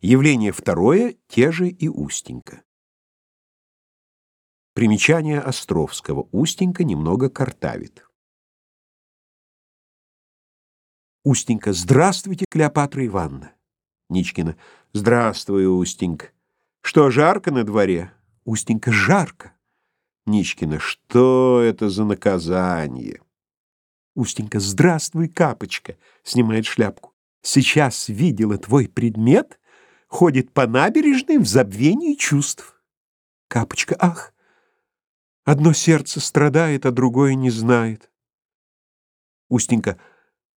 Явление второе, те же и Устенька. Примечание Островского. Устенька немного картавит. Устенька. Здравствуйте, Клеопатра Ивановна. Ничкина. Здравствуй, Устенька. Что, жарко на дворе? Устенька. Жарко. Ничкина. Что это за наказание? Устенька. Здравствуй, Капочка. Снимает шляпку. Сейчас видела твой предмет, ходит по набережной в забвении чувств. Капочка. Ах! Одно сердце страдает, а другое не знает. Устенька.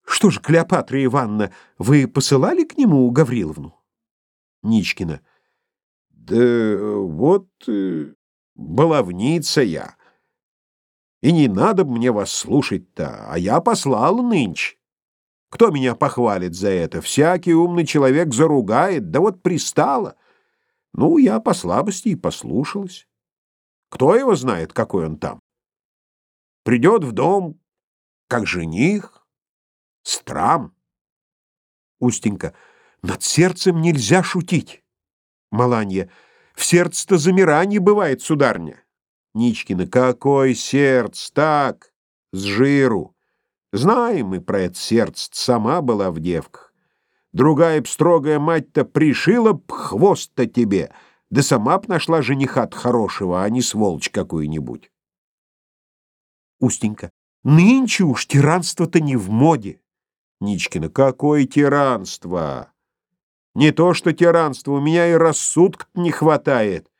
Что же, Клеопатра Ивановна, вы посылали к нему Гавриловну? Ничкина. Да вот э, баловница я. И не надо мне вас слушать-то, а я послал нынче. Кто меня похвалит за это? Всякий умный человек заругает, да вот пристало. Ну, я по слабости и послушалась. Кто его знает, какой он там? Придет в дом, как жених, страм. Устенька. Над сердцем нельзя шутить. Маланья. В сердце-то замирание бывает, сударня. Ничкина. Какой сердце? Так, с жиру. Знаем мы про это сердце, сама была в девках. Другая б строгая мать-то пришила б хвост-то тебе — да сама б нашла жениха хорошего, а не сволочь какую-нибудь. Устенька. Нынче уж тиранство-то не в моде. Ничкина. Какое тиранство? Не то что тиранство, у меня и рассудка не хватает.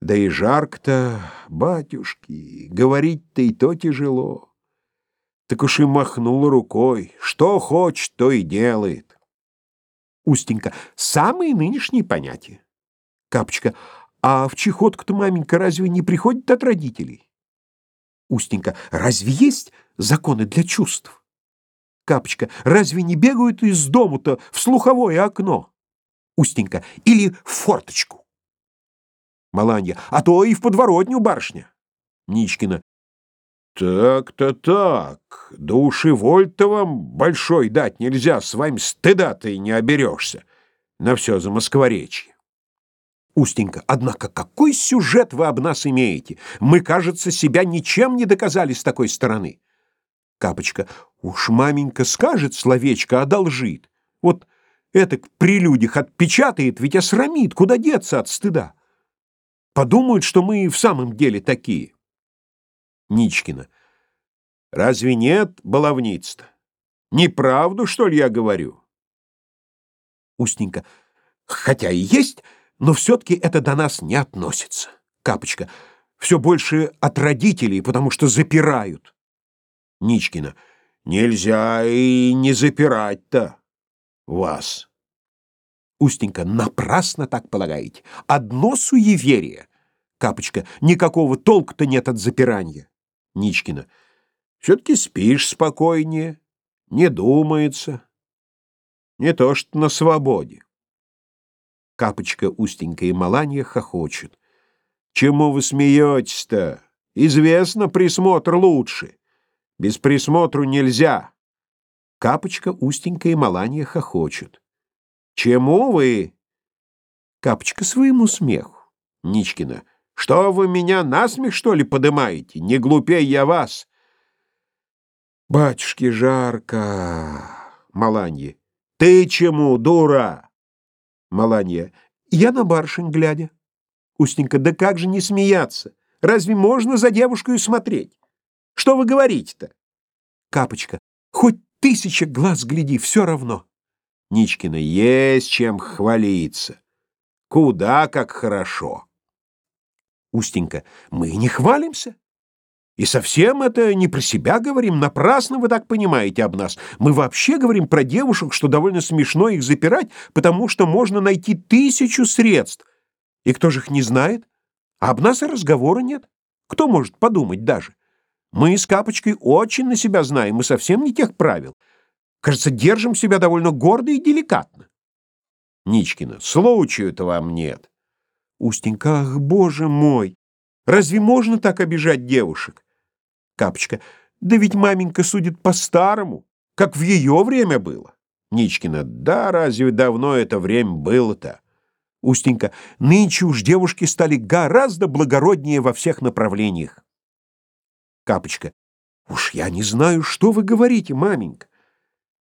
Да и жарко-то, батюшки, говорить-то и то тяжело. Так уж и махнула рукой. Что хочет, то и делает. Устенька. Самые нынешние понятия. Капочка. А в чехотку-то маменька разве не приходит от родителей? Устенька. Разве есть законы для чувств? Капочка. Разве не бегают из дому-то в слуховое окно? Устенька. Или в форточку? Маланья. А то и в подворотню, барышня. Ничкина. Так-то так. Да уж и воль-то вам большой дать нельзя, с вами стыда-то и не оберешься. На все за москворечье. Устенька, однако какой сюжет вы об нас имеете? Мы, кажется, себя ничем не доказали с такой стороны. Капочка, уж маменька скажет словечко, одолжит. Вот это при людях отпечатает, ведь осрамит, куда деться от стыда. Подумают, что мы в самом деле такие. Ничкина, разве нет баловниц-то? Неправду, что ли, я говорю? Устенька, хотя и есть... Но все-таки это до нас не относится. Капочка. Все больше от родителей, потому что запирают. Ничкина. Нельзя и не запирать-то вас. Устенька. Напрасно так полагаете. Одно суеверие. Капочка. Никакого толка-то нет от запирания. Ничкина. Все-таки спишь спокойнее. Не думается. Не то что на свободе. Капочка, Устенька и Маланья хохочут. «Чему вы смеетесь-то? Известно, присмотр лучше. Без присмотру нельзя». Капочка, Устенька и Маланья хохочут. «Чему вы?» Капочка своему смеху. Ничкина. «Что вы меня насмех, что ли, подымаете? Не глупей я вас!» «Батюшки, жарко!» Маланье. «Ты чему, дура?» Маланья. Я на барышень глядя. Устенька. Да как же не смеяться? Разве можно за девушкой смотреть? Что вы говорите-то? Капочка. Хоть тысяча глаз гляди, все равно. Ничкина. Есть чем хвалиться. Куда как хорошо. Устенька. Мы не хвалимся. И совсем это не про себя говорим, напрасно вы так понимаете об нас. Мы вообще говорим про девушек, что довольно смешно их запирать, потому что можно найти тысячу средств. И кто же их не знает? А об нас и разговора нет. Кто может подумать даже? Мы с Капочкой очень на себя знаем, мы совсем не тех правил. Кажется, держим себя довольно гордо и деликатно. Ничкина, случаю-то вам нет. Устенька, ах, боже мой! Разве можно так обижать девушек? Капочка. Да ведь маменька судит по-старому, как в ее время было. Ничкина. Да, разве давно это время было-то? Устенька. Нынче уж девушки стали гораздо благороднее во всех направлениях. Капочка. Уж я не знаю, что вы говорите, маменька.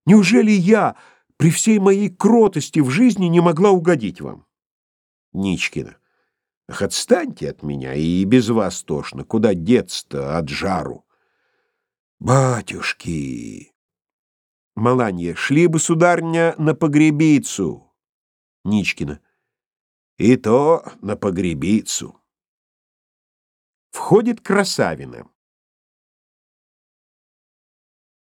Неужели я при всей моей кротости в жизни не могла угодить вам? Ничкина. Ах, отстаньте от меня, и без вас тошно. Куда деться-то от жару? Батюшки! Маланья. Шли бы, сударня, на погребицу. Ничкина. И то на погребицу. Входит красавина.